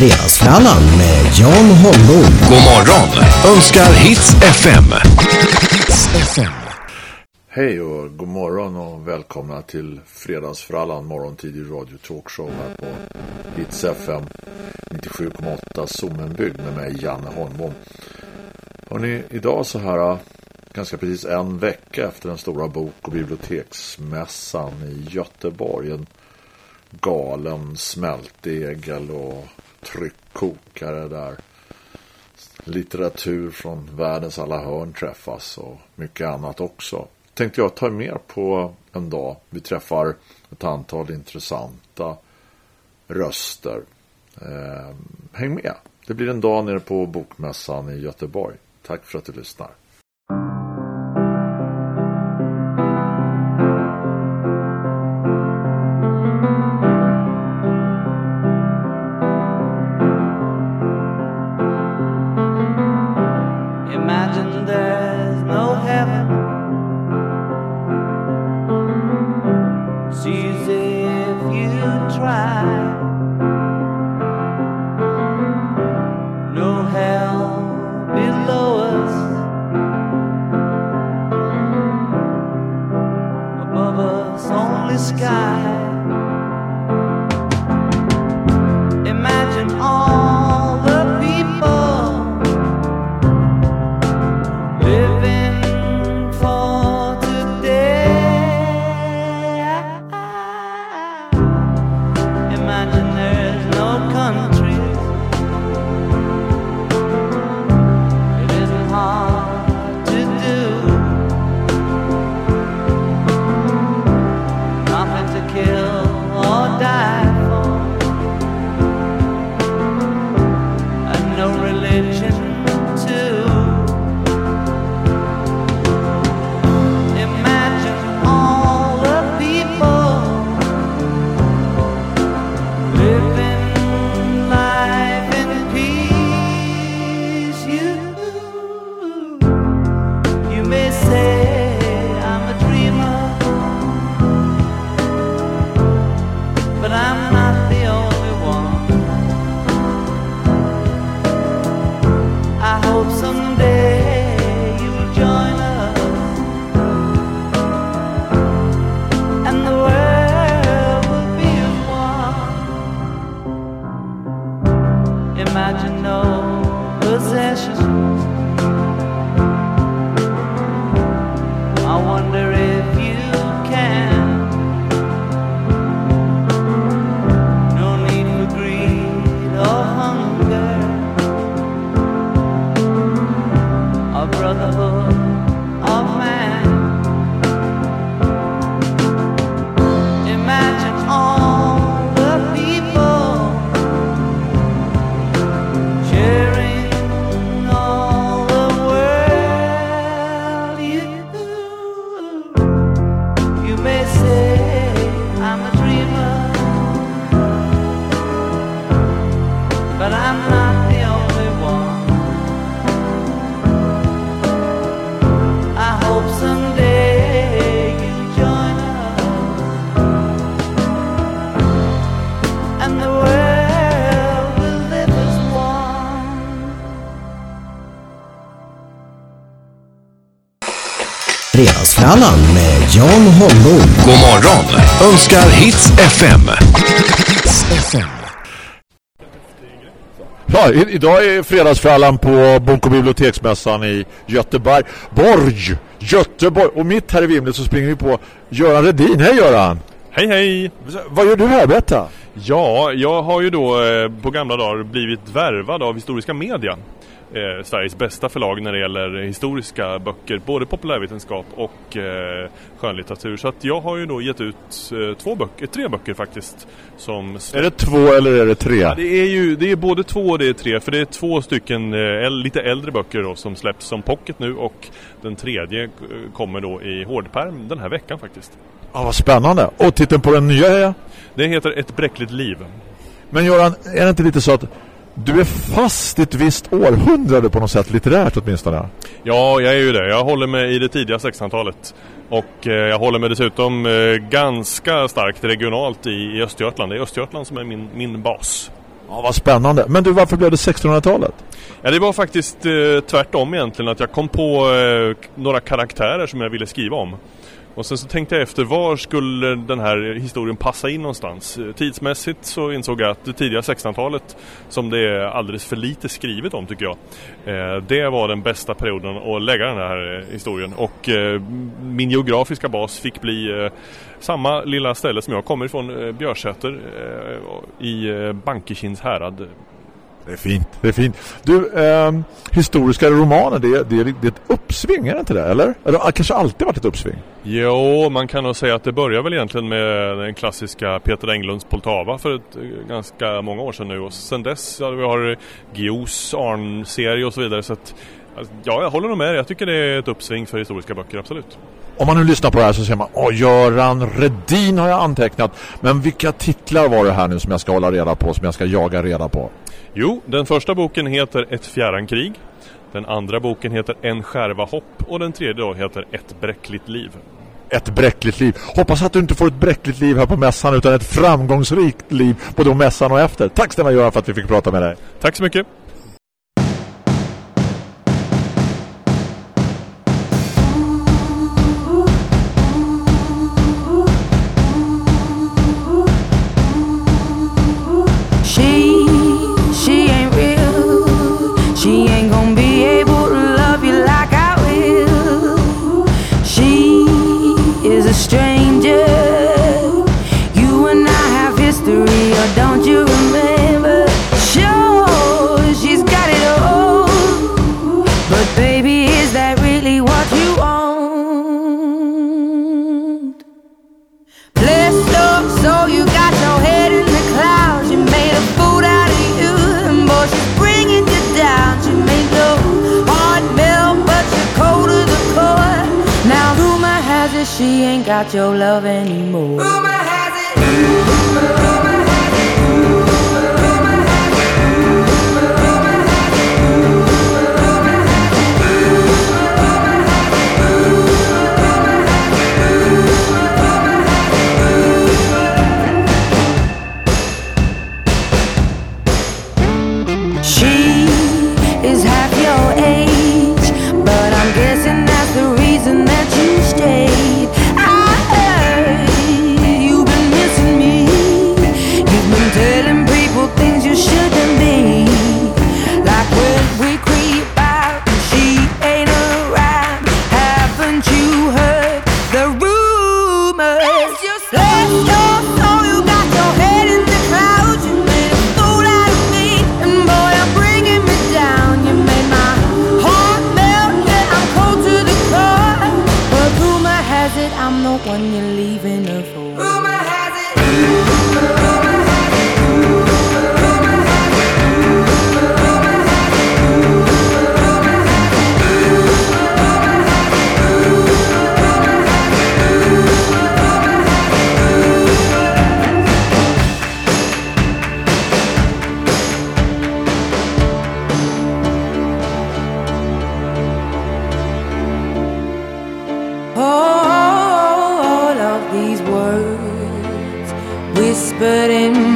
Fredagsfrallan med Jan Holmbom. God morgon önskar Hits FM. Hej och god morgon och välkomna till Fredagsfrallan morgontid i radio talkshow här på Hits FM 97,8 Sommenbygd med mig Janne Holmbom. Hörrni, idag så här ganska precis en vecka efter den stora bok- och biblioteksmässan i Göteborg. En galen smältdegel och tryckkokare där litteratur från världens alla hörn träffas och mycket annat också. Tänkte jag ta med på en dag. Vi träffar ett antal intressanta röster. Eh, häng med. Det blir en dag nere på Bokmässan i Göteborg. Tack för att du lyssnar. Fredagsfrallan med Jan Holmbom. God morgon önskar Hits FM. Ja, i- idag är fredagsfrallan på Bok- och biblioteksmässan i Göteborg. Borg! Göteborg! Och mitt här i vimlet så springer vi på Göran Redin. Hej Göran! Hej hej! Vad gör du här? Berätta! Ja, jag har ju då eh, på gamla dagar blivit värvad av Historiska Media. Eh, Sveriges bästa förlag när det gäller historiska böcker, både populärvetenskap och eh, skönlitteratur. Så att jag har ju då gett ut eh, två böcker, tre böcker faktiskt. Som Är det två eller är det tre? Ja, det är ju det är både två och det är tre, för det är två stycken eh, lite äldre böcker då, som släpps som pocket nu och den tredje eh, kommer då i hårdperm den här veckan faktiskt. Ja, vad spännande. Och titeln på den nya är? Det heter Ett bräckligt liv. Men Göran, är det inte lite så att du är fast i ett visst århundrade på något sätt, litterärt åtminstone? Ja, jag är ju det. Jag håller mig i det tidiga 1600-talet. Och eh, jag håller mig dessutom eh, ganska starkt regionalt i, i Östergötland. Det är Östergötland som är min, min bas. Ja, vad spännande. Men du, varför blev det 1600-talet? Ja, det var faktiskt eh, tvärtom egentligen. Att jag kom på eh, några karaktärer som jag ville skriva om. Och sen så tänkte jag efter var skulle den här historien passa in någonstans. Tidsmässigt så insåg jag att det tidiga 1600-talet som det är alldeles för lite skrivet om tycker jag. Eh, det var den bästa perioden att lägga den här eh, historien och eh, min geografiska bas fick bli samma lilla ställe som jag kommer ifrån, Björsäter i Bankekins Bankekinds härad. Det är fint, det är fint. Du, ehm, historiska romaner, det det, det är ett uppsving, är det inte det? Eller? Eller har kanske alltid varit ett uppsving? Jo, man kan nog säga att det börjar väl egentligen med den klassiska Peter Englunds Poltava för ett, eh, ganska många år sedan nu. Och sen dess, ja, vi har Gios Arn-serie och så vidare. Så att, alltså, ja, jag håller nog med. Jag tycker det är ett uppsving för historiska böcker, absolut. Om man nu lyssnar på det här så säger man Åh, Göran Redin har jag antecknat. Men vilka titlar var det här nu som jag ska hålla reda på, som jag ska jaga reda på? Jo, den första boken heter Ett fjärran krig. Den andra boken heter En skärva hopp och den tredje då heter Ett bräckligt liv. Ett bräckligt liv. Hoppas att du inte får ett bräckligt liv här på mässan utan ett framgångsrikt liv både mässan och efter. Tack snälla Göran för att vi fick prata med dig. Tack så mycket! Got your love anymore. Rumor has it. Rumor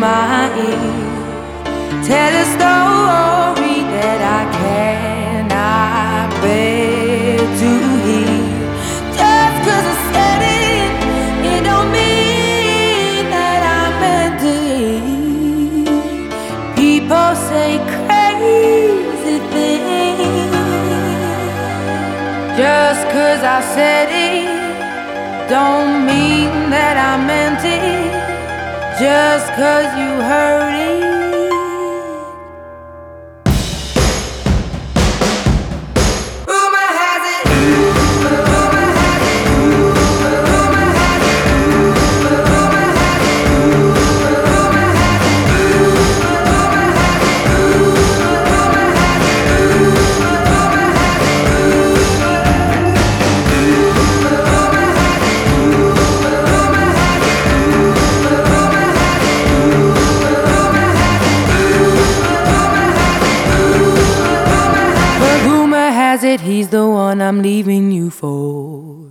my ear tell a story that I cannot bear to hear. Just 'cause I said it, it don't mean that I meant it. People say crazy things. Just cause I said it don't mean that I meant it. Just cause you heard it. he's the one I'm leaving you for.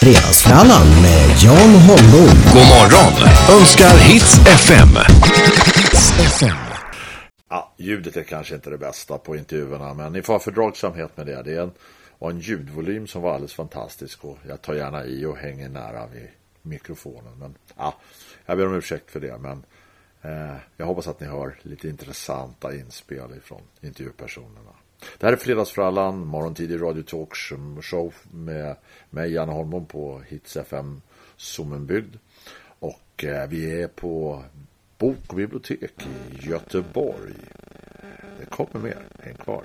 Fredagsfrallan med Jan Holmbom. God morgon önskar Hits FM. Hits FM. Ja, ljudet är kanske inte det bästa på intervjuerna men ni får ha fördragsamhet med det. Det är en, och en ljudvolym som var alldeles fantastisk och jag tar gärna i och hänger nära vid mikrofonen. Men ja, jag ber om ursäkt för det men Eh, jag hoppas att ni hör lite intressanta inspel ifrån intervjupersonerna. Det här är Fredagsfrallan, morgontid i Radio Talk Show med mig, Janne Holmbom på Hits FM Sommenbygd. Och eh, vi är på bokbibliotek i Göteborg. Det kommer mer, häng kvar.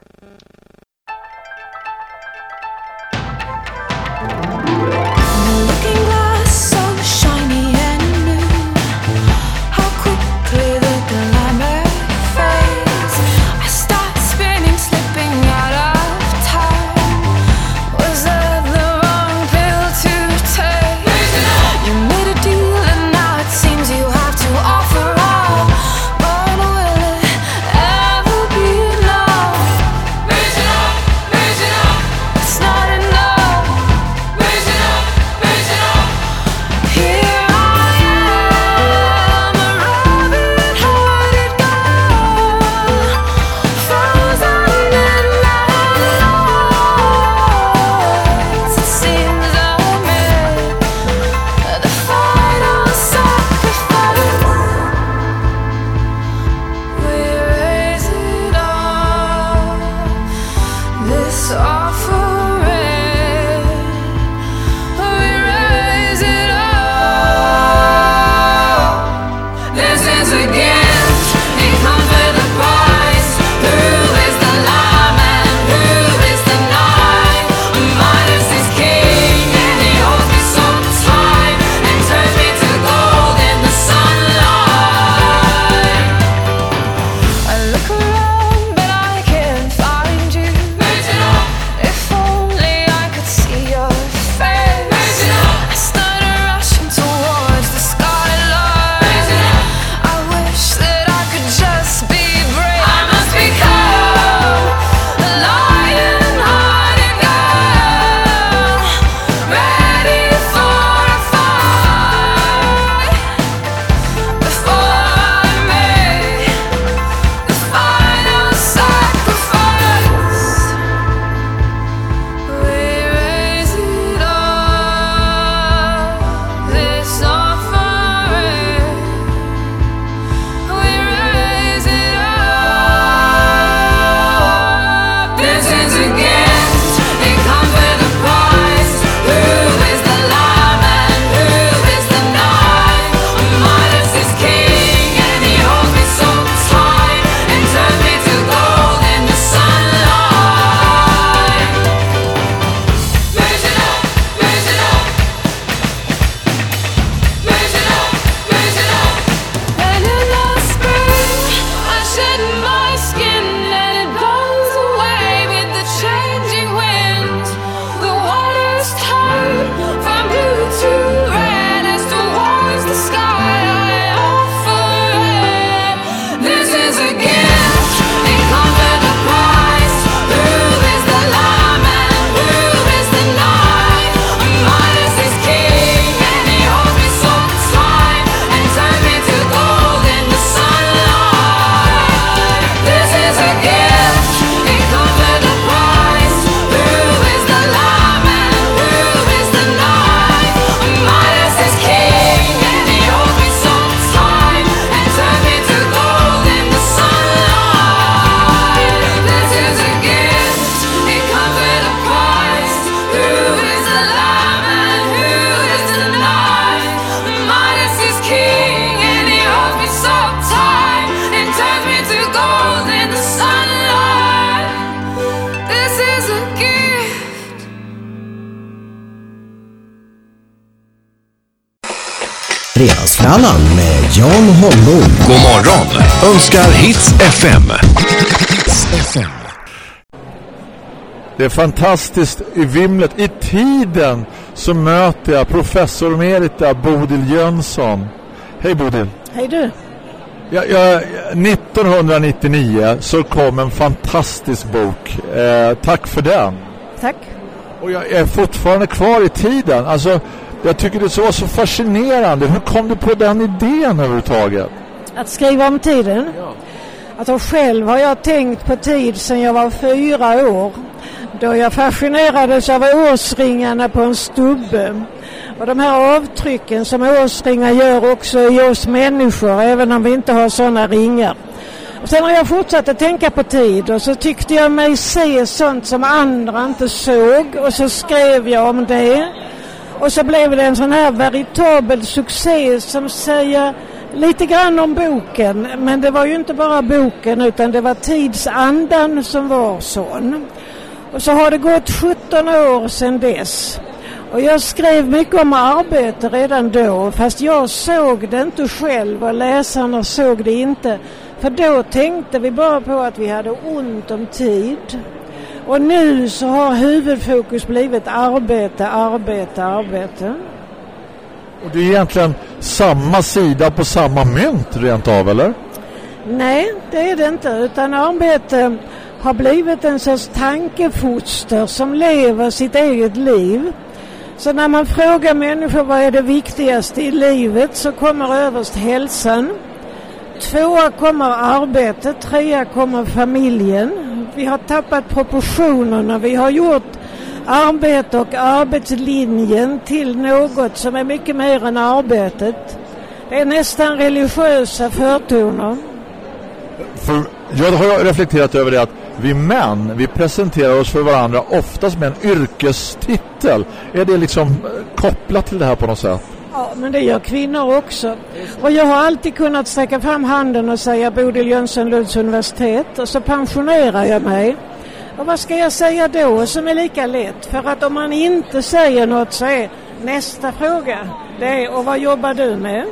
Fredagsfrallan med Jan Holmbom. God morgon önskar Hits FM. Hits FM. Det är fantastiskt i vimlet. I tiden så möter jag professor Merita Bodil Jönsson. Hej Bodil. Hej du. Jag, jag, 1999 så kom en fantastisk bok. Eh, tack för den. Tack. Och jag är fortfarande kvar i tiden. Alltså jag tycker det var så fascinerande. Hur kom du på den idén överhuvudtaget? Att skriva om tiden? Alltså själv har jag tänkt på tid sedan jag var fyra år. Då jag fascinerades av årsringarna på en stubbe. Och de här avtrycken som årsringar gör också i oss människor, även om vi inte har sådana ringar. Och sen har jag fortsatt att tänka på tid och så tyckte jag mig se sånt som andra inte såg och så skrev jag om det. Och så blev det en sån här veritabel succé som säger lite grann om boken. Men det var ju inte bara boken utan det var tidsandan som var sån. Och så har det gått 17 år sedan dess. Och jag skrev mycket om arbete redan då fast jag såg det inte själv och läsarna såg det inte. För då tänkte vi bara på att vi hade ont om tid. Och nu så har huvudfokus blivit arbete, arbete, arbete. Och det är egentligen samma sida på samma mynt rent av, eller? Nej, det är det inte. Utan arbete har blivit en sorts tankefoster som lever sitt eget liv. Så när man frågar människor vad är det viktigaste i livet så kommer överst hälsan. Tvåa kommer arbetet, trea kommer familjen. Vi har tappat proportionerna. Vi har gjort arbete och arbetslinjen till något som är mycket mer än arbetet. Det är nästan religiösa förtoner. För jag har reflekterat över det att vi män, vi presenterar oss för varandra oftast med en yrkestitel. Är det liksom eh, kopplat till det här på något sätt? Ja, men det gör kvinnor också. Och jag har alltid kunnat sträcka fram handen och säga Bodil Jönsson Lunds universitet och så pensionerar jag mig. Och vad ska jag säga då som är lika lätt? För att om man inte säger något så är nästa fråga det är och vad jobbar du med?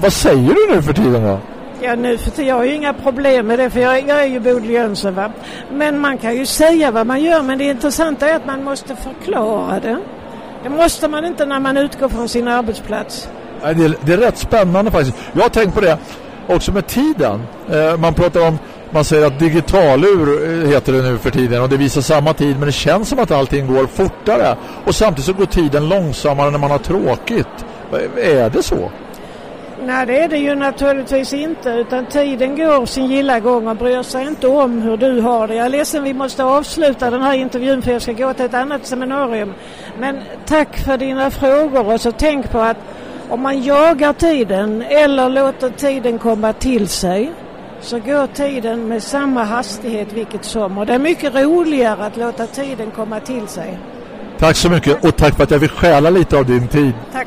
Vad säger du nu för tiden då? Ja nu för tiden, jag har ju inga problem med det för jag, jag är ju Bodil Jönsson va. Men man kan ju säga vad man gör men det intressanta är att man måste förklara det. Det måste man inte när man utgår från sin arbetsplats. Nej, Det är, det är rätt spännande faktiskt. Jag har tänkt på det också med tiden. Eh, man pratar om, man säger att digitalur eh, heter det nu för tiden och det visar samma tid men det känns som att allting går fortare och samtidigt så går tiden långsammare när man har tråkigt. Eh, är det så? Nej det är det ju naturligtvis inte utan tiden går sin gilla gång och bryr sig inte om hur du har det. Jag är ledsen vi måste avsluta den här intervjun för jag ska gå till ett annat seminarium. Men tack för dina frågor och så tänk på att om man jagar tiden eller låter tiden komma till sig så går tiden med samma hastighet vilket som. Och det är mycket roligare att låta tiden komma till sig. Tack så mycket och tack för att jag fick stjäla lite av din tid. Tack.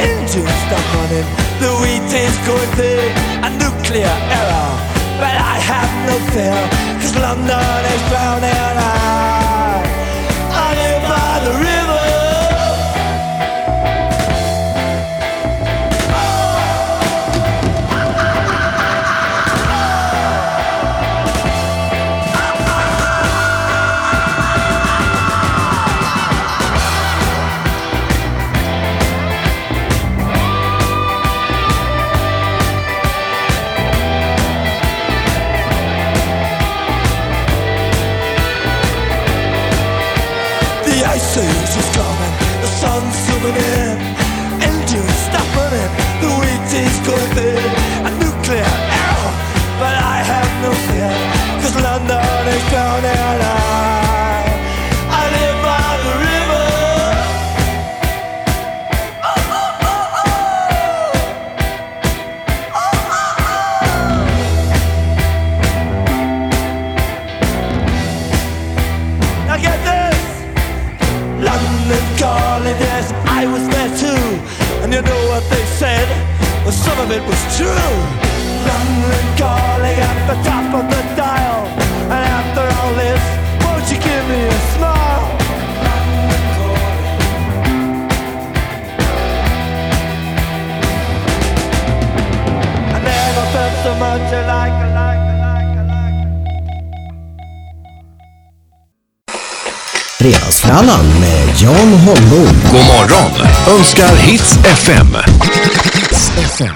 engines stop running, the wheat is going thick, a nuclear error. But I have no fear, cause London is drowning. I, live the river. Zooming in, engines stopping it, the wheat is going a nuclear arrow, but I have no fear, cause London is drowning I, I live by the river. Oh, oh, oh, Now get this! London calling, I was there too. And you know what they said? Well, some of it was true. London calling at the top of the dial. And after all this, won't you give me a smile? I never felt so much alike, alike, Fredagsfrallan med Jan Holmbom. God morgon önskar Hits FM. Hits FM.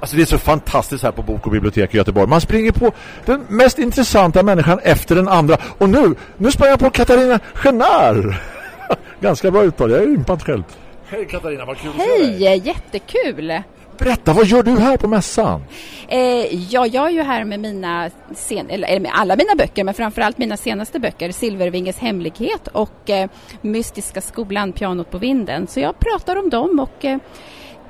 Alltså det är så fantastiskt här på Bok och bibliotek i Göteborg. Man springer på den mest intressanta människan efter den andra. Och nu, nu sprang jag på Katarina Genard. Ganska bra uttal, jag är impad själv. Hej Katarina, vad kul att se dig. Hej, jättekul! Berätta, vad gör du här på mässan? Eh, ja, jag är ju här med mina, sen, eller, med alla mina böcker, men framförallt mina senaste böcker, Silvervinges hemlighet och eh, Mystiska skolan, Pianot på vinden. Så jag pratar om dem och eh,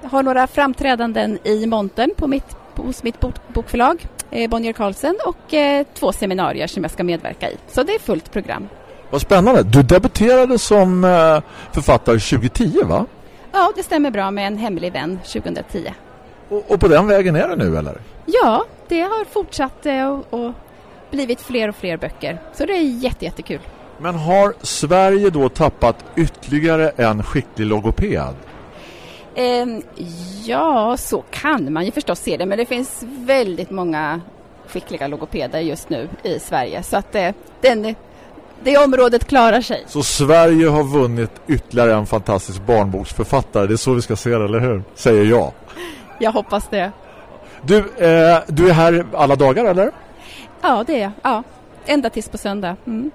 har några framträdanden i montern på mitt, hos mitt bok, bokförlag, eh, Bonnier Carlsen, och eh, två seminarier som jag ska medverka i. Så det är fullt program. Vad spännande. Du debuterade som eh, författare 2010 va? Ja, det stämmer bra med En hemlig vän 2010. Och, och på den vägen är det nu eller? Ja, det har fortsatt eh, och, och blivit fler och fler böcker. Så det är jätte, jättekul. Men har Sverige då tappat ytterligare en skicklig logoped? Ehm, ja, så kan man ju förstås se det, men det finns väldigt många skickliga logopeder just nu i Sverige. Så att eh, den, det området klarar sig. Så Sverige har vunnit ytterligare en fantastisk barnboksförfattare. Det är så vi ska se det, eller hur? Säger jag. Jag hoppas det. Du, eh, du är här alla dagar, eller? Ja, det är jag. Ja, ända tills på söndag. Mm.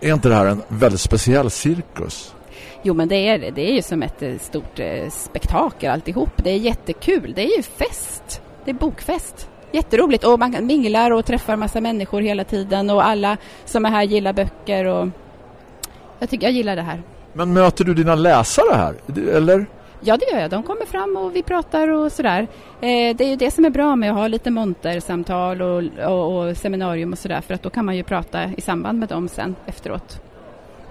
Är inte det här en väldigt speciell cirkus? Jo, men det är det. Det är ju som ett eh, stort eh, spektakel alltihop. Det är jättekul. Det är ju fest. Det är bokfest. Jätteroligt och man minglar och träffar massa människor hela tiden och alla som är här gillar böcker och jag tycker jag gillar det här. Men möter du dina läsare här? Eller? Ja, det gör jag. De kommer fram och vi pratar och sådär. Eh, det är ju det som är bra med att ha lite montersamtal och, och, och seminarium och sådär för att då kan man ju prata i samband med dem sen efteråt.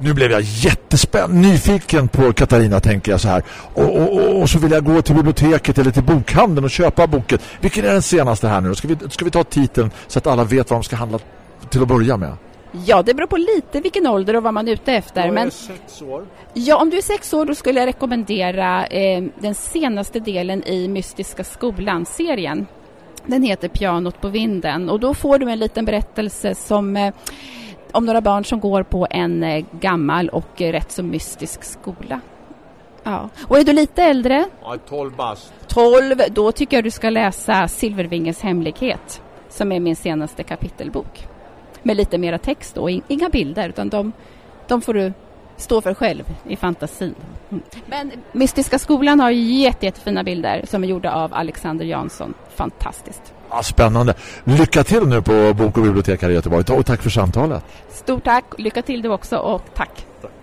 Nu blev jag jättespänd, nyfiken på Katarina tänker jag så här. Och, och, och, och så vill jag gå till biblioteket eller till bokhandeln och köpa boken. Vilken är den senaste här nu? Ska vi, ska vi ta titeln så att alla vet vad de ska handla till att börja med? Ja, det beror på lite vilken ålder och vad man är ute efter. men sex år. ja, om du är sex år då skulle jag rekommendera eh, den senaste delen i Mystiska skolan-serien. Den heter Pianot på vinden och då får du en liten berättelse som eh, om några barn som går på en eh, gammal och eh, rätt så mystisk skola. Ja. Och är du lite äldre, Ja, 12 bast. 12, då tycker jag du ska läsa Silvervinges hemlighet som är min senaste kapitelbok. Med lite mera text och inga bilder utan de, de får du stå för själv i fantasin. Mm. Men Mystiska skolan har jätte, jättefina bilder som är gjorda av Alexander Jansson. Fantastiskt. Ja, spännande. Lycka till nu på Bok och bibliotek här i Göteborg. Och tack för samtalet. Stort tack, lycka till du också och tack. Whatever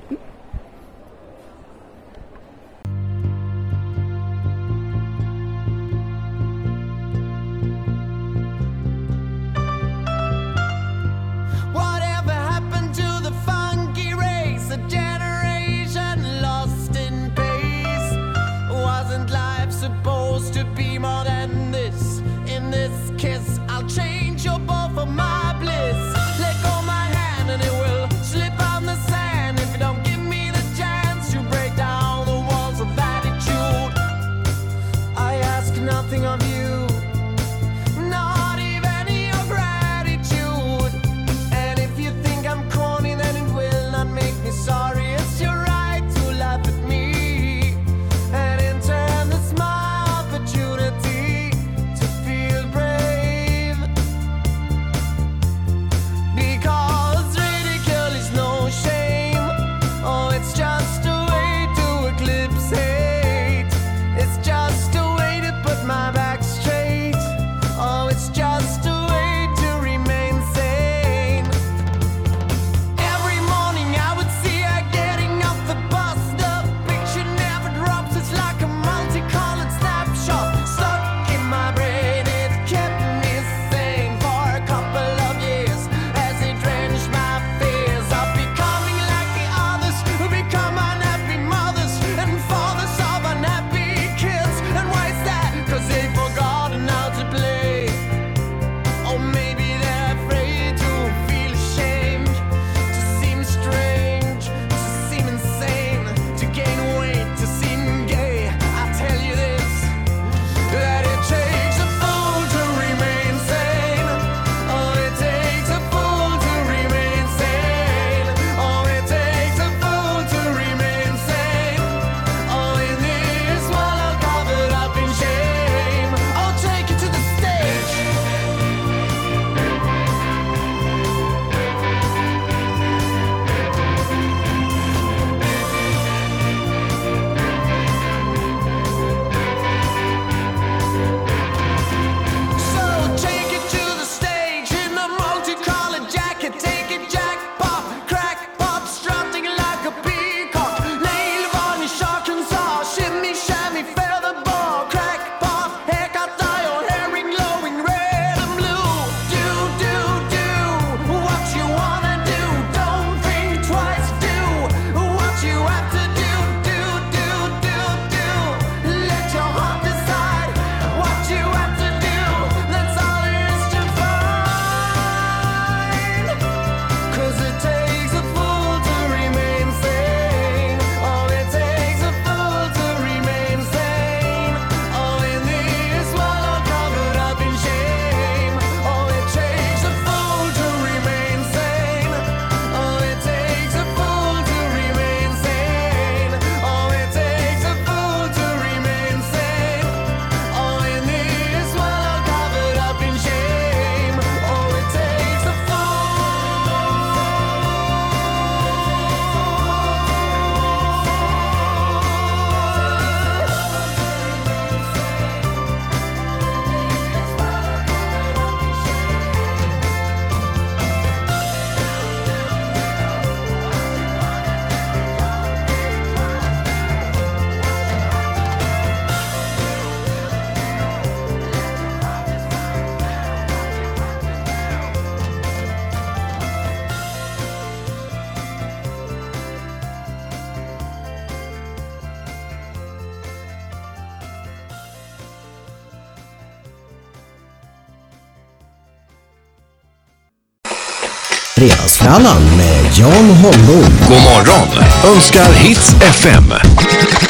Fredagsfrallan med Jan Holmbom. God morgon önskar Hits FM.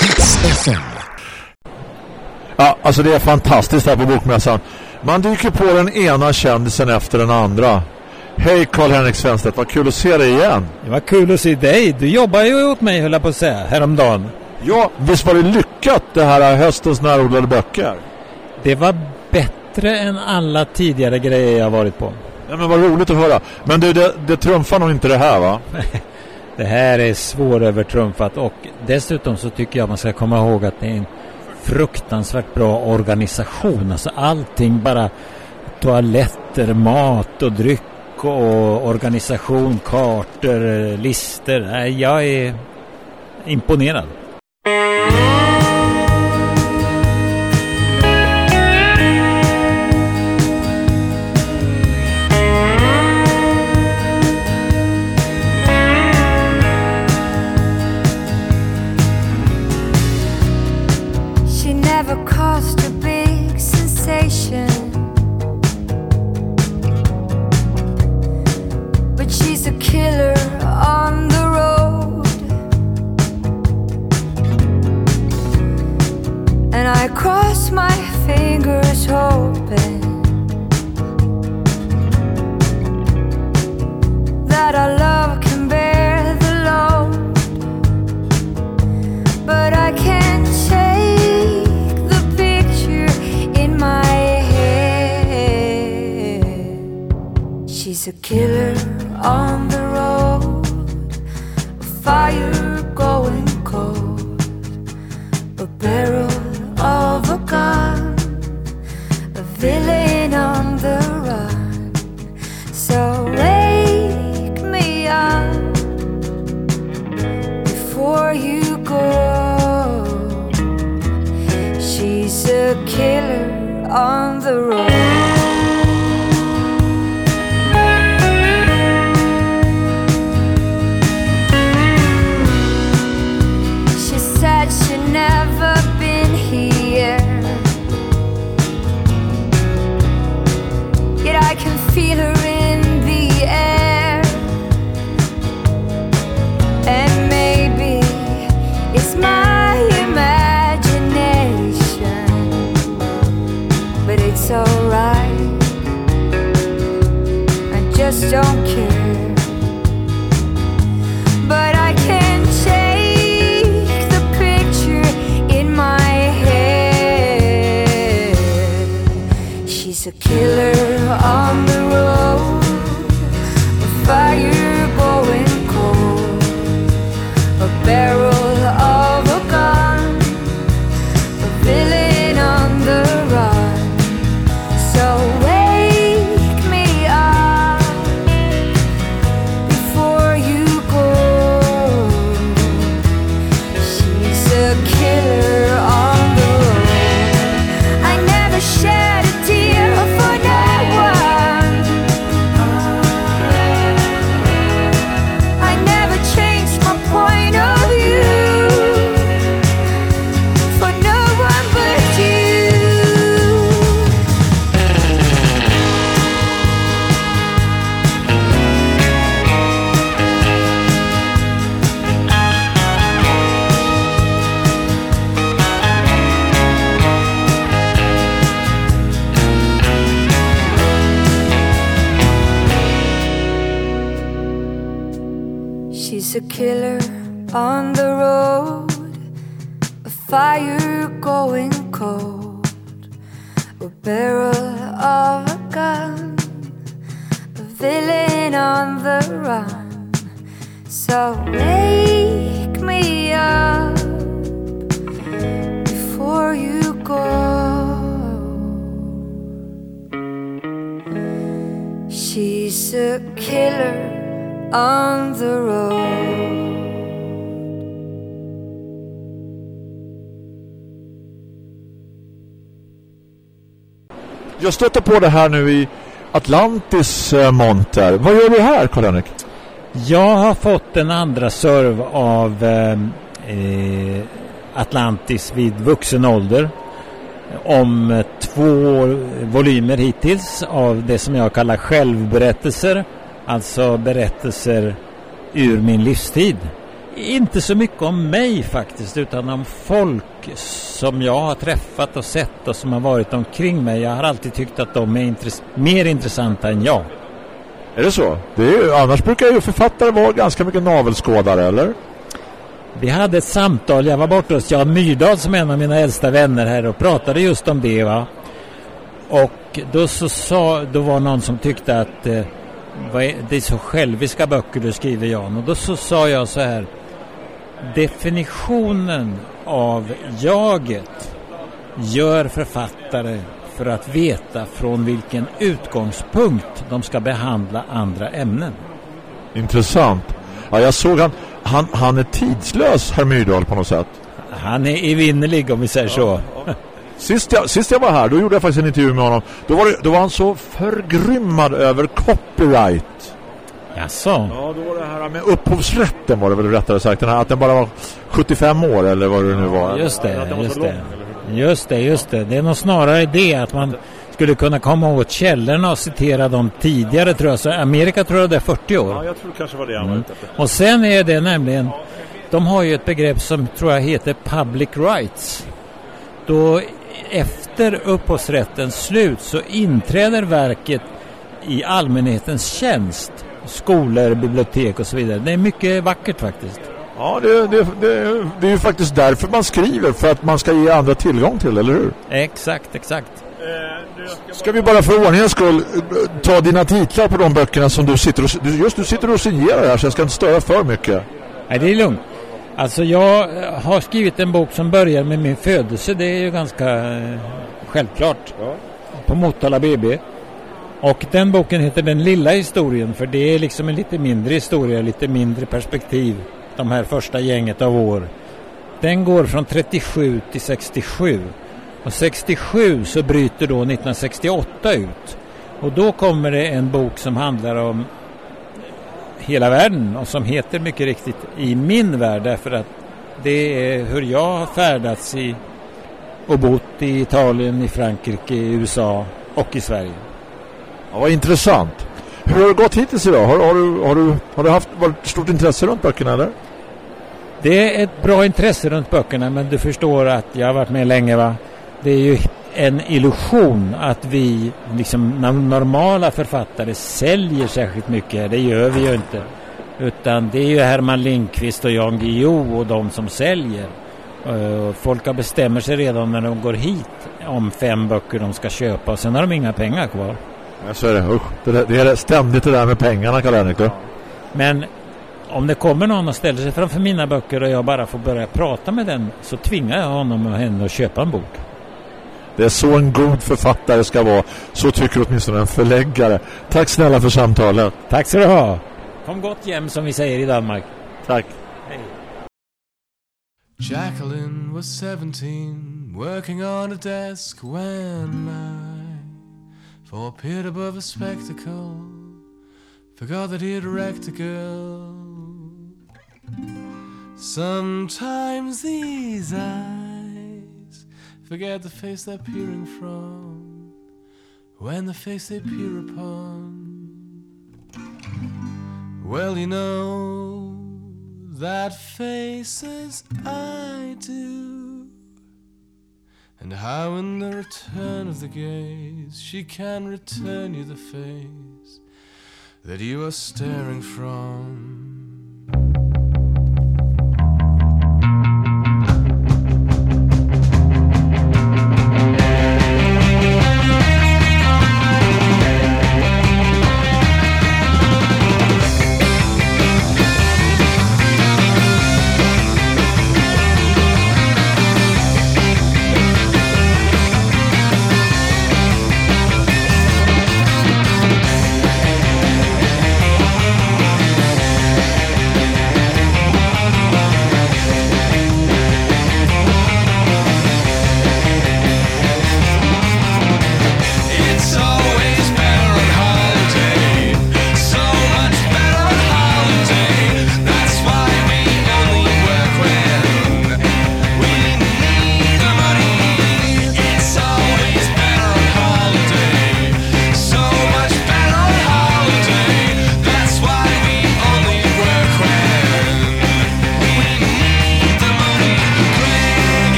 Hits FM. Ja, alltså det är fantastiskt här på Bokmässan. Man dyker på den ena kändisen efter den andra. Hej Karl-Henrik Svenstedt, vad kul att se dig igen. Det var kul att se dig. Du jobbar ju åt mig höll jag på att säga, häromdagen. Ja, visst var det lyckat det här höstens närodlade böcker? Det var bättre än alla tidigare grejer jag varit på. Ja, men vad roligt att höra. Men du, det, det trumfar nog inte det här va? Det här är svårövertrumfat och dessutom så tycker jag man ska komma ihåg att det är en fruktansvärt bra organisation. Alltså allting bara toaletter, mat och dryck och organisation, kartor, eh, listor. Jag är imponerad. A killer on the road, on the road. Jag stötte på det här nu i Atlantis eh, monter. Vad gör du här Karl-Henrik? Jag har fått en andra serv av eh, eh, Atlantis vid vuxen ålder. Om eh, två volymer hittills av det som jag kallar självberättelser Alltså berättelser ur min livstid. Inte så mycket om mig faktiskt utan om folk som jag har träffat och sett och som har varit omkring mig. Jag har alltid tyckt att de är intress mer intressanta än jag. Är det så? Det är annars brukar ju författare vara ganska mycket navelskådare, eller? Vi hade ett samtal, jag var borta hos Jan Myrdal som är en av mina äldsta vänner här och pratade just om det va. Och då så sa, då var någon som tyckte att eh, är, det är så själviska böcker du skriver Jan. Och då så sa jag så här. Definitionen av jaget gör författare för att veta från vilken utgångspunkt de ska behandla andra ämnen. Intressant. Ja, jag såg han, han, han är tidslös, herr Myrdal på något sätt. Han är evinnerlig om vi säger så. Sist jag, sist jag var här, då gjorde jag faktiskt en intervju med honom. Då var, det, då var han så förgrymmad över copyright. Jaså? Ja, då var det här med upphovsrätten var det väl rättare sagt. Den här, att den bara var 75 år eller vad det nu var. Just det, var just det. Just det, just det. Det är nog snarare det att man skulle kunna komma åt källorna och citera dem tidigare tror jag. Så Amerika tror jag det är 40 år. Ja, jag tror det kanske var det han var Mm. ute efter. Och sen är det nämligen, de har ju ett begrepp som tror jag heter public rights. Då efter upphovsrättens slut så inträder verket i allmänhetens tjänst. Skolor, bibliotek och så vidare. Det är mycket vackert faktiskt. Ja, det, det, det, det är ju faktiskt därför man skriver. För att man ska ge andra tillgång till, eller hur? Exakt, exakt. Ska vi bara för ordningens skull eh, ta dina titlar på de böckerna som du sitter och... Just du sitter och signerar här så jag ska inte störa för mycket. Nej, det är lugnt. Alltså jag har skrivit en bok som börjar med min födelse. Det är ju ganska eh, självklart. På Motala BB. Och den boken heter Den lilla historien för det är liksom en lite mindre historia, lite mindre perspektiv. De här första gänget av år. Den går från 37 till 67. Och 67 så bryter då 1968 ut. Och då kommer det en bok som handlar om hela världen och som heter mycket riktigt I min värld därför att det är hur jag har färdats i och bott i Italien, i Frankrike, i USA och i Sverige. Ja, vad intressant. Hur har det gått hittills idag? Har, har, du, har, du, har du haft varit stort intresse runt böckerna eller? Det är ett bra intresse runt böckerna men du förstår att jag har varit med länge va. Det är ju en illusion att vi liksom no- normala författare säljer särskilt mycket. Det gör vi ju inte. Utan det är ju Herman Lindqvist och Jan Guillou och de som säljer. Eh, Folk har bestämmer sig redan när de går hit om fem böcker de ska köpa och sen har de inga pengar kvar. Ja, så är det. Usch. Det, där, det är ständigt det där med pengarna, Karl-Henrik. du. Men om det kommer någon och ställer sig framför mina böcker och jag bara får börja prata med den så tvingar jag honom och henne att köpa en bok. Det är så en god författare ska vara. Så tycker åtminstone en förläggare. Tack snälla för samtalet. Tack ska du ha. Kom gott hem som vi säger i Danmark. Tack. Jacqueline was 17, working on a desk when I, for appeared above a spectacle, forgot that he had wrecked a girl. Sometimes these eyes forget the face they're peering from, when the face they peer upon. Well, you know that faces I do, and how in the return of the gaze she can return you the face that you are staring from.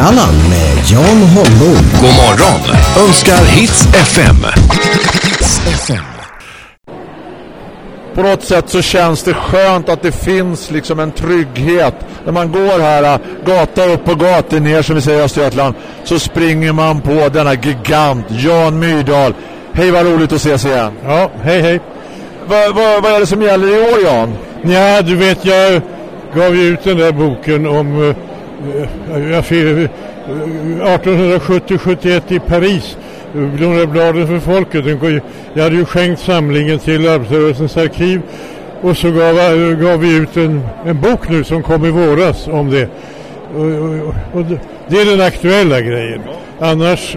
Fredagsfrallan med Jan Holmbom. God morgon önskar Hits FM. Hits FM. På något sätt så känns det skönt att det finns liksom en trygghet. När man går här äh, gata upp och gata ner som vi säger i Östergötland så springer man på denna gigant Jan Myrdal. Hej vad roligt att ses igen. Ja, hej hej. Vad vad- vad är det som gäller i år Jan? Ja, du vet jag gav ju ut den där boken om 1870-71 eh, i Paris. eh, De där bladen för folket. Jag hade ju skänkt samlingen till Arbetarrörelsens arkiv. Och så gav, eh, gav vi ut en, en bok nu som kom i våras om det. Och, och, och det- är den aktuella grejen. Annars,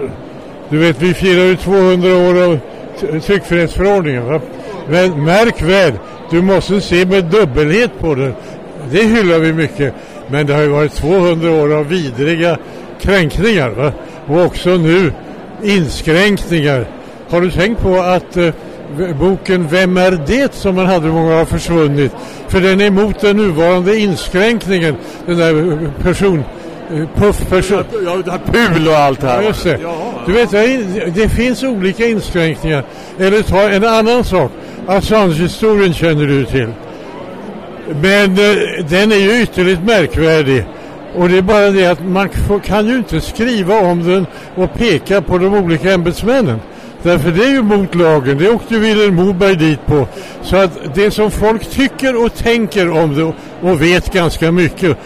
du vet vi firar ju 200 år av tryckfrihetsförordningen. Va? Men märk väl, du måste se med dubbelhet på den. Det hyllar vi mycket. Men det har ju varit 200 år av vidriga kränkningar. Va? Och också nu inskränkningar. Har du tänkt på att eh, boken Vem är det som man hade många har försvunnit? För den är emot den nuvarande inskränkningen. Den där eh, person... eh, Puffperson. Ja, det här pul och allt det här. Ja, just det. Du vet, det finns olika inskränkningar. Eller ta en annan sak. Assange-historien känner du till. Men eh, den är ju ytterligt märkvärdig. Och det är bara det att man kan ju inte skriva om den och peka på de olika ämbetsmännen. Därför det är ju mot lagen. Det åkte Vilhelm Moberg dit på. Så att det som folk tycker och tänker om det och vet ganska mycket.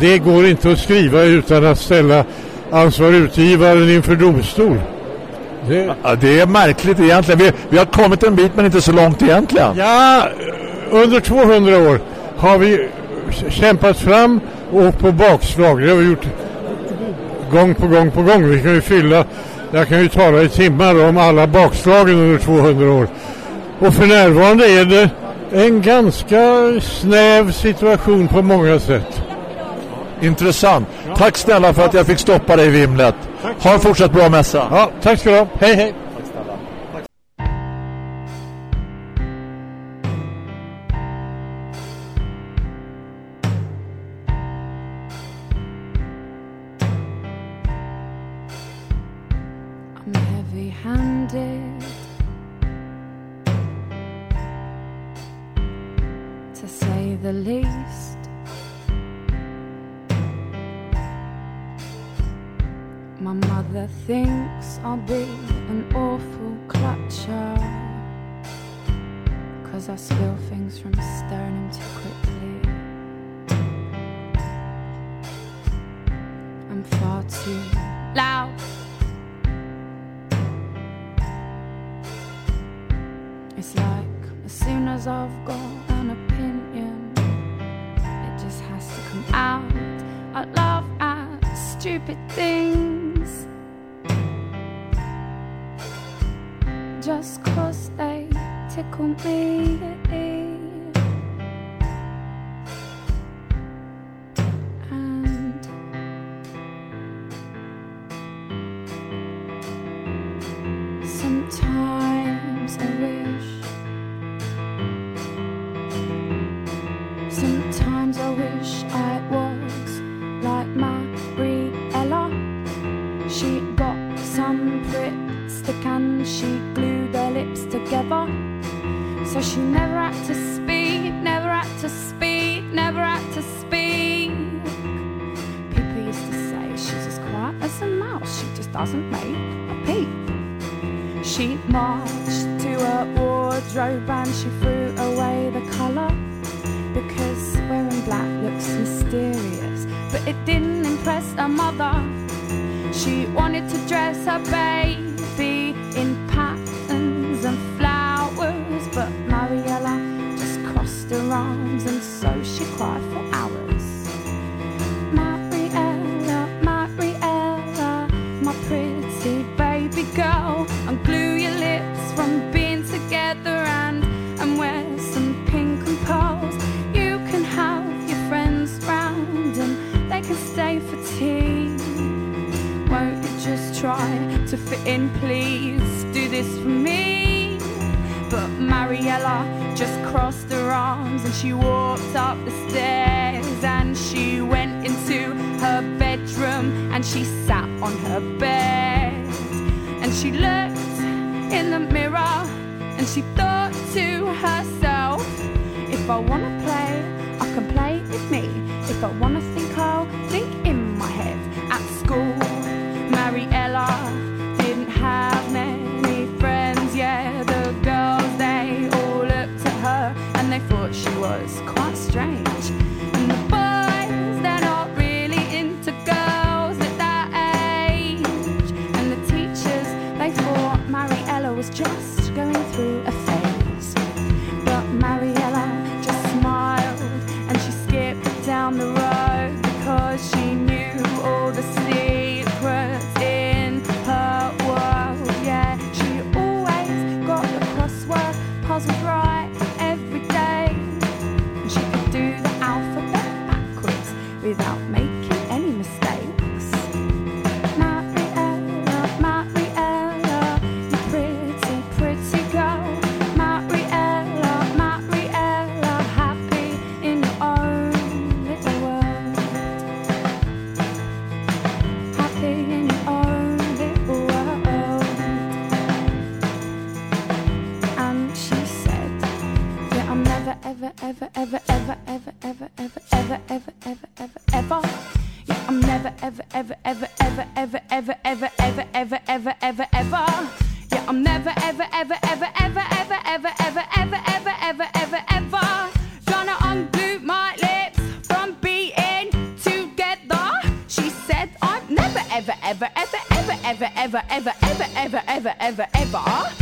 Det går inte att skriva utan att ställa ansvarig utgivaren inför domstol. Det... Ja, det är märkligt egentligen. Vi, vi har kommit en bit men inte så långt egentligen. Ja, under 200 år har vi kämpat fram och på bakslag. Det har vi gjort gång på gång på gång. Vi kan ju fylla, jag kan ju tala i timmar om alla bakslagen under 200 år. Och för närvarande är det en ganska snäv situation på många sätt. Intressant. Tack snälla för att jag fick stoppa dig i vimlet. Ha en fortsatt bra mässa. Ja, tack ska du ha. Hej hej. Cause I spill things from him too quickly. I'm far too loud. It's like as soon as I've got an opinion, it just has to come out. I laugh at stupid things just cause take on me. She walked up the stairs ever, ever, ever, ever, ever, ever, ever, ever, ever, ever, ever, ever. Yeah, I'm never, ever, ever, ever, ever, ever, ever, ever, ever, ever, ever, ever, ever. Yeah, I'm never, ever, ever, ever, ever, ever, ever, ever, ever, ever, ever, ever, ever. Gonna unglue my lips from being together. She said, I'm never, ever, ever, ever, ever, ever, ever, ever, ever, ever, ever, ever, ever.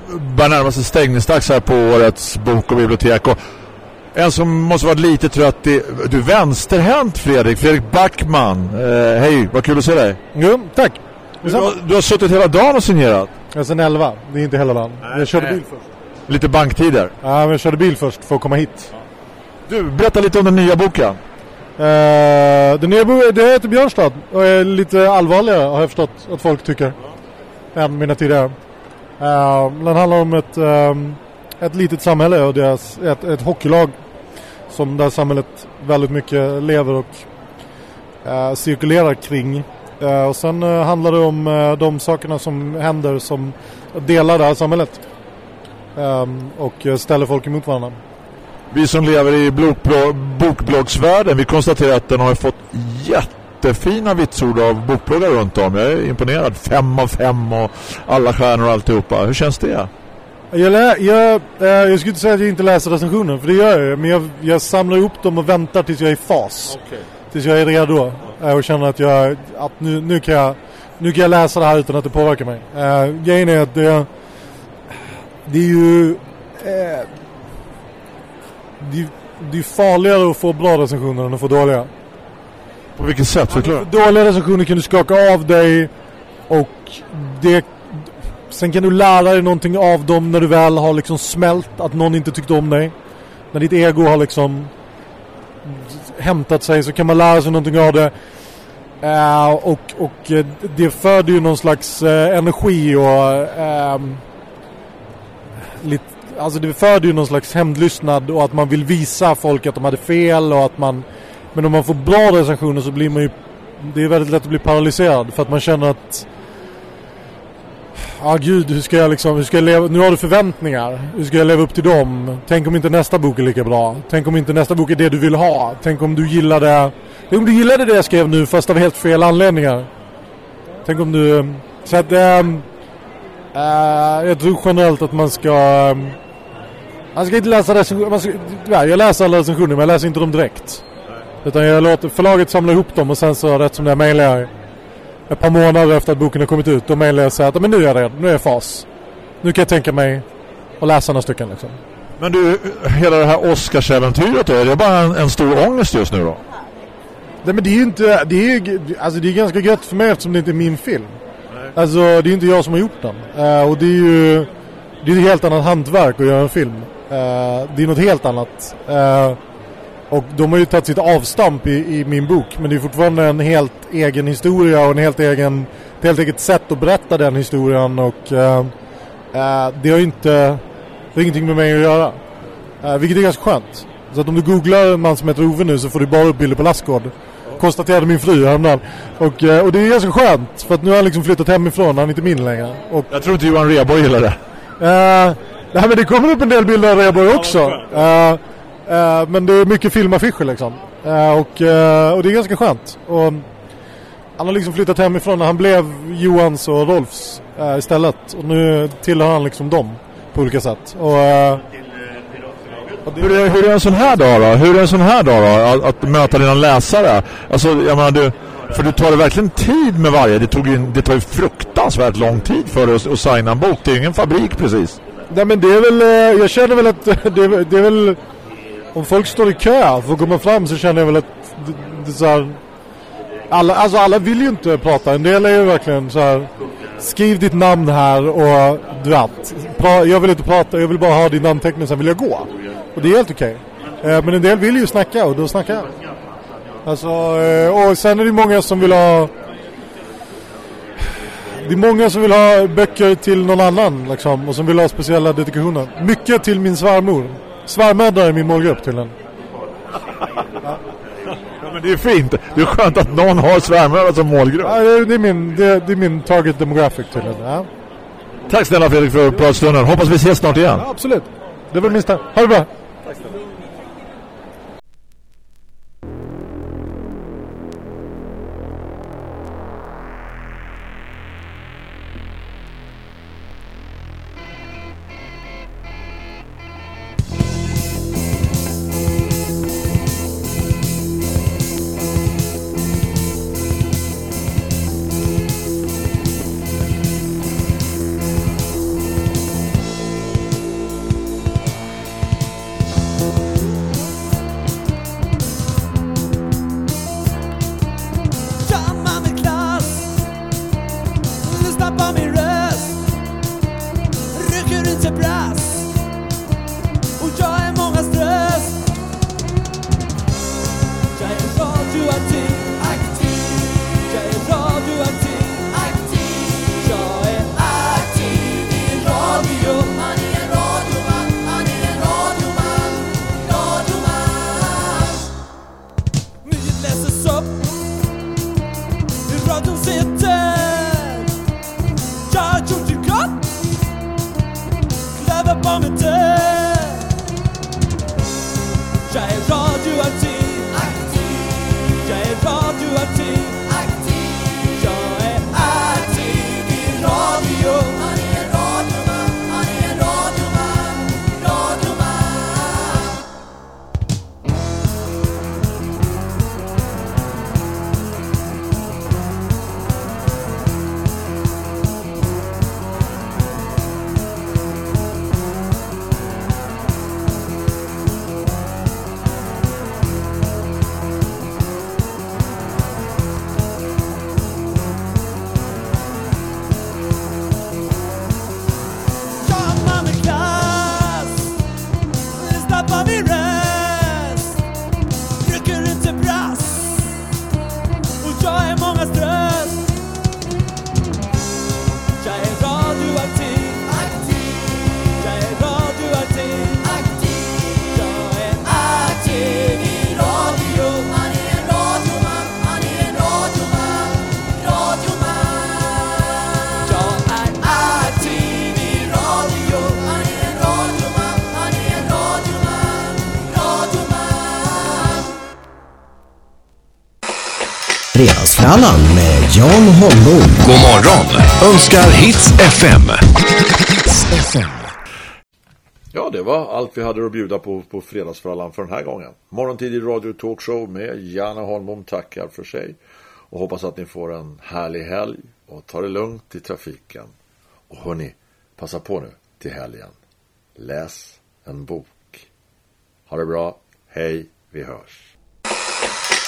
börjar närma sig stängningsdags här på årets bok och bibliotek. Och en som måste vara lite trött är du är vänsterhänt Fredrik, Fredrik Backman. Eh, hej, vad kul att se dig. Jo, tack. Du, har- du har suttit hela dagen och signerat. Ja, sen 11. Det är inte hela dagen. Jag körde nej. bil först. Lite banktider. Ja, men jag körde bil först för att komma hit. Du, berätta lite om den nya boken. Uh, den nya boken, det heter Björnstad och är lite allvarligare har jag förstått att folk tycker. Än mina tidigare. Uh, den handlar om ett, um, ett litet samhälle och deras, ett, ett hockeylag som där samhället väldigt mycket lever och uh, cirkulerar kring. Uh, och sen eh, handlar det om de sakerna som händer som delar det här samhället. Ehm, och ställer folk emot varandra. Vi som lever i bokbloggsvärlden, vi konstaterar att den har fått jättefina vitsord av bokbloggar runt om. Jag är imponerad. Fem av fem och alla stjärnor och alltihopa. Hur känns det? Jag, lä, jag, eh, jag skulle inte säga att jag inte läser recensioner, för det gör jag. Men jag, jag samlar ihop dem och väntar tills jag är i fas. Tills jag är redo. eh, och känner att, jag, att nu, nu, kan jag, nu kan jag läsa det här utan att det påverkar mig. Uh, grejen är att det, det är ju... eh, det, det är farligare att få bra recensioner än att få dåliga. På vilket sätt? Förklara. Dåliga recensioner kan du skaka av dig och det Sen kan du lära dig någonting av dem när du väl har liksom smält att någon inte tyckte om dig. När ditt ego har liksom hämtat sig så kan man lära sig någonting av det. Eh, och, och eh, det föder ju någon slags eh, energi och ehm, lite, alltså det föder ju någon slags hämndlystnad och att man vill visa folk att de hade fel och att man men om man får bra recensioner så blir man ju det är väldigt lätt att bli paralyserad för att man känner att Ja ah, gud, hur ska jag liksom, hur ska jag leva, nu har du förväntningar. Hur ska jag leva upp till dem? Tänk om inte nästa bok är lika bra? Tänk om inte nästa bok är det du vill ha? Tänk om du gillade, tänk om du gillade det jag skrev nu fast av helt fel anledningar? Tänk om du, eh, så att ähm, äh, jag tror generellt att man ska, ähm, man ska inte läsa recensioner, jag läser alla recensioner men jag läser inte dem direkt. Utan jag låter förlaget samla ihop dem och sen så rätt som det är mejlar jag ett par månader efter att boken har kommit ut. Då mejlar jag och säger att men nu är jag redo, nu är jag fas. Nu kan jag tänka mig att läsa några stycken liksom. Men du, hela det här Oscarsäventyret då, är det bara en, en stor ångest just nu då? Nej men det är ju inte, det är ju, alltså det är ganska gött för mig eftersom det inte är min film. Alltså det är inte jag som har gjort den. Eh, och det är ju, det är ett helt annat hantverk att göra en film. Eh, det är något helt annat. Eh, och de har ju tagit sitt avstamp i, i min bok. Men det är fortfarande en helt egen historia och en helt egen, ett helt eget sätt att berätta den historien. Och eh, eh, det har ju inte, det har ingenting med mig att göra. Eh, vilket är ganska skönt. Så att om du googlar en man som heter Ove nu så får du bara upp bilder på lastgård. Konstaterade min fru häromdagen. Och, eh, och det är ganska skönt för att nu har han liksom flyttat hemifrån, han är inte min längre. Och, Jag tror inte Johan Rheborg gillar det. eh, nej men det kommer upp en del bilder av Rheborg också. Eh, men det är mycket filmaffischer liksom. Eh, och, eh, och det är ganska skönt. Och, han har liksom flyttat hemifrån. Han blev Johans och Rolfs eh, istället. Och nu tillhör han liksom dem på olika sätt. Och, eh, Hur är, hur är en sån här dag då? Hur är en sån här dag då? Att, att möta dina läsare? Alltså, jag menar du... För du tar det verkligen tid med varje. Det, tog ju, det tar ju fruktansvärt lång tid för dig att, att signa en bok. Det är ingen fabrik precis. Nej men det är väl, eh, jag känner väl att det, är- det är väl, om folk står i kö för att komma fram så känner jag väl att det, det så här, alla, alltså alla vill ju inte prata. En del är ju verkligen så här, skriv ditt namn här och du vet, pra, jag vill inte prata, jag vill bara ha din namnteckning sen vill jag gå. Och det är helt okej. Eh, men en del vill ju snacka och då snackar jag. Alltså, eh, och sen är det många som vill ha det är många som vill ha böcker till någon annan liksom, och som vill ha speciella dedikationer. Mycket till min svärmor. Svärmödrar är min målgrupp till den. Ja, men det är fint. Det är skönt att någon har svärmödrar som målgrupp. Ja, det, är, det, min, det, det är min target demographic till den. Ja. Tack snälla Fredrik för pratstunden. Hoppas vi ses snart igen. Ja, absolut. Det är väl minsta. Ha det bra. Fredagsfrallan med Jan Holmbom. God morgon önskar Hits FM. Hits FM. Ja, det var allt vi hade att bjuda på på Fredagsfrallan för den här gången. Morgontidig radio talkshow med Janne Holmbom tackar för sig och hoppas att ni får en härlig helg och ta det lugnt i trafiken. Och hörni, passa på nu till helgen. Läs en bok. Ha det bra. Hej, vi hörs.